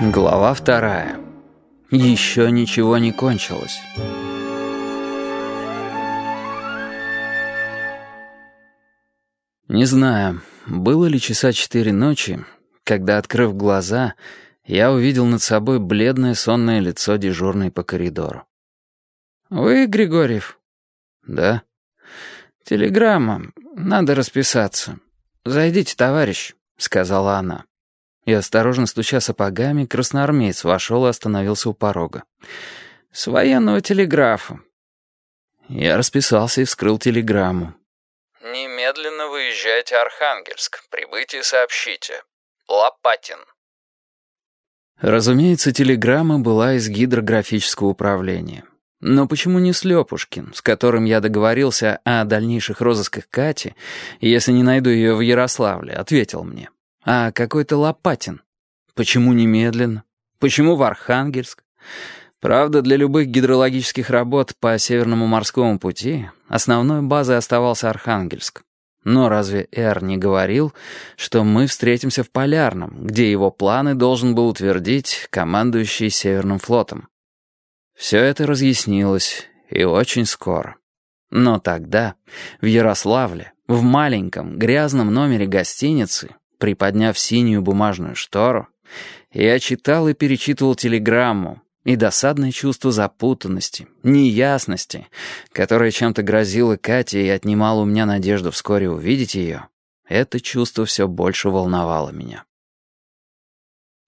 Глава вторая. Еще ничего не кончилось. Не знаю, было ли часа четыре ночи, когда, открыв глаза, я увидел над собой бледное сонное лицо дежурной по коридору. «Вы, Григорьев?» «Да». «Телеграмма. Надо расписаться. Зайдите, товарищ», — сказала она и, осторожно стуча сапогами, красноармеец вошел и остановился у порога. «С военного телеграфа». Я расписался и вскрыл телеграмму. «Немедленно выезжайте Архангельск. Прибытие сообщите. Лопатин». Разумеется, телеграмма была из гидрографического управления. Но почему не Слепушкин, с которым я договорился о дальнейших розысках Кати, если не найду ее в Ярославле, ответил мне а какой-то Лопатин. Почему немедленно? Почему в Архангельск? Правда, для любых гидрологических работ по Северному морскому пути основной базой оставался Архангельск. Но разве Эр не говорил, что мы встретимся в Полярном, где его планы должен был утвердить командующий Северным флотом? Все это разъяснилось, и очень скоро. Но тогда, в Ярославле, в маленьком грязном номере гостиницы, Приподняв синюю бумажную штору, я читал и перечитывал телеграмму, и досадное чувство запутанности, неясности, которое чем-то грозило Кате и отнимало у меня надежду вскоре увидеть ее, это чувство все больше волновало меня.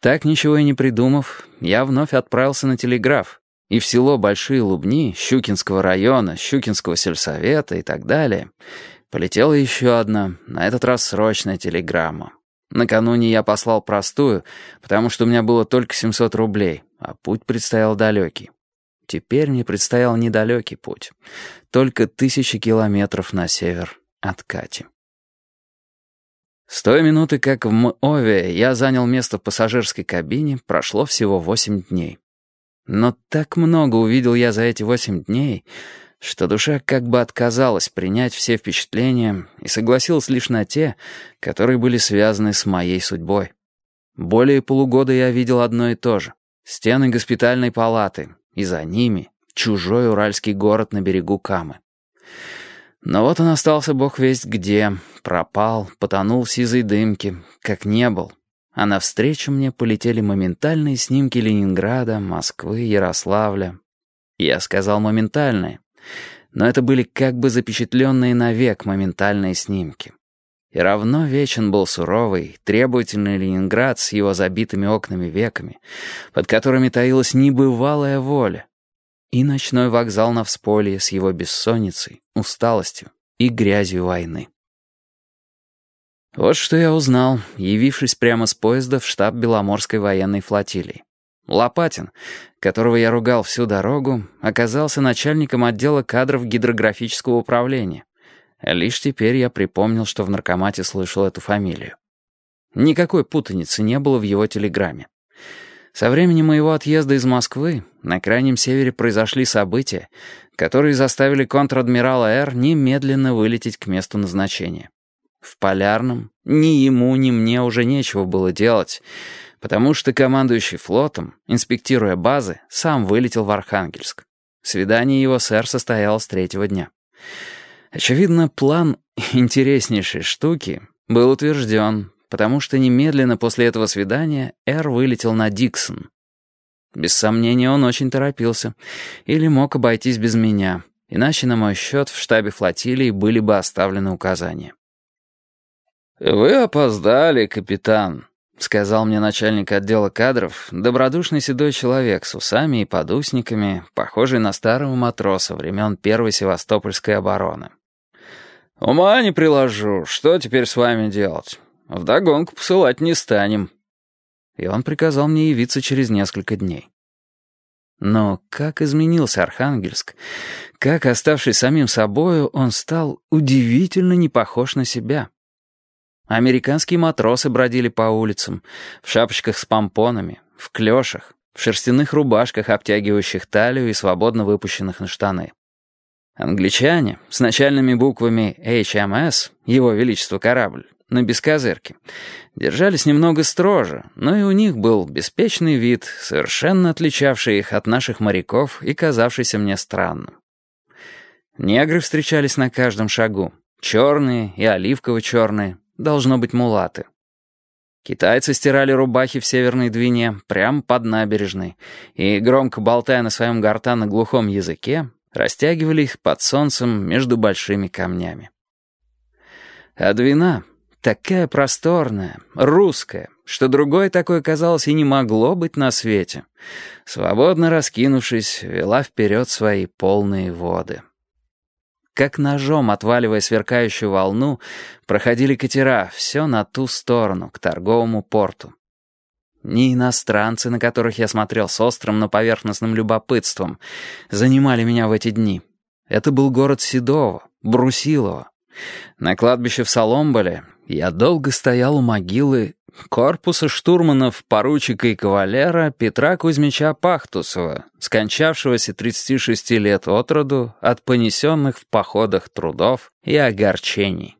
Так ничего и не придумав, я вновь отправился на телеграф, и в село Большие Лубни, Щукинского района, Щукинского сельсовета и так далее, полетела еще одна, на этот раз срочная телеграмма. Накануне я послал простую, потому что у меня было только 700 рублей, а путь предстоял далекий. Теперь мне предстоял недалекий путь. Только тысячи километров на север от Кати. С той минуты, как в Мове я занял место в пассажирской кабине, прошло всего восемь дней. Но так много увидел я за эти восемь дней, что душа как бы отказалась принять все впечатления и согласилась лишь на те, которые были связаны с моей судьбой. Более полугода я видел одно и то же — стены госпитальной палаты, и за ними чужой уральский город на берегу Камы. Но вот он остался бог весть где, пропал, потонул в сизой дымке, как не был. А навстречу мне полетели моментальные снимки Ленинграда, Москвы, Ярославля. Я сказал моментальные, но это были как бы запечатленные навек моментальные снимки. И равно вечен был суровый, требовательный Ленинград с его забитыми окнами веками, под которыми таилась небывалая воля, и ночной вокзал на всполье с его бессонницей, усталостью и грязью войны. Вот что я узнал, явившись прямо с поезда в штаб Беломорской военной флотилии. Лопатин, которого я ругал всю дорогу, оказался начальником отдела кадров гидрографического управления. Лишь теперь я припомнил, что в наркомате слышал эту фамилию. Никакой путаницы не было в его телеграмме. Со времени моего отъезда из Москвы на Крайнем Севере произошли события, которые заставили контр-адмирала Р немедленно вылететь к месту назначения. В Полярном ни ему, ни мне уже нечего было делать, потому что командующий флотом, инспектируя базы, сам вылетел в Архангельск. Свидание его с Эр состоялось третьего дня. Очевидно, план интереснейшей штуки был утвержден, потому что немедленно после этого свидания Эр вылетел на Диксон. Без сомнения, он очень торопился. Или мог обойтись без меня, иначе на мой счет в штабе флотилии были бы оставлены указания. «Вы опоздали, капитан», — сказал мне начальник отдела кадров, добродушный седой человек с усами и подусниками, похожий на старого матроса времен Первой Севастопольской обороны. «Ума не приложу, что теперь с вами делать? Вдогонку посылать не станем». И он приказал мне явиться через несколько дней. Но как изменился Архангельск, как, оставшись самим собою, он стал удивительно не похож на себя. Американские матросы бродили по улицам, в шапочках с помпонами, в клёшах, в шерстяных рубашках, обтягивающих талию и свободно выпущенных на штаны. Англичане с начальными буквами HMS, его величество корабль, на Бескозырке, держались немного строже, но и у них был беспечный вид, совершенно отличавший их от наших моряков и казавшийся мне странным. Негры встречались на каждом шагу, черные и оливково-черные, должно быть мулаты. Китайцы стирали рубахи в Северной Двине прямо под набережной и, громко болтая на своем гортанно-глухом языке, растягивали их под солнцем между большими камнями. А Двина такая просторная, русская, что другой такой, казалось, и не могло быть на свете, свободно раскинувшись, вела вперед свои полные воды. Как ножом, отваливая сверкающую волну, проходили катера все на ту сторону, к торговому порту. Не иностранцы, на которых я смотрел с острым, но поверхностным любопытством, занимали меня в эти дни. Это был город Седово, Брусилово. На кладбище в Соломболе я долго стоял у могилы корпуса штурманов поручика и кавалера Петра Кузьмича Пахтусова, скончавшегося 36 лет от роду от понесенных в походах трудов и огорчений.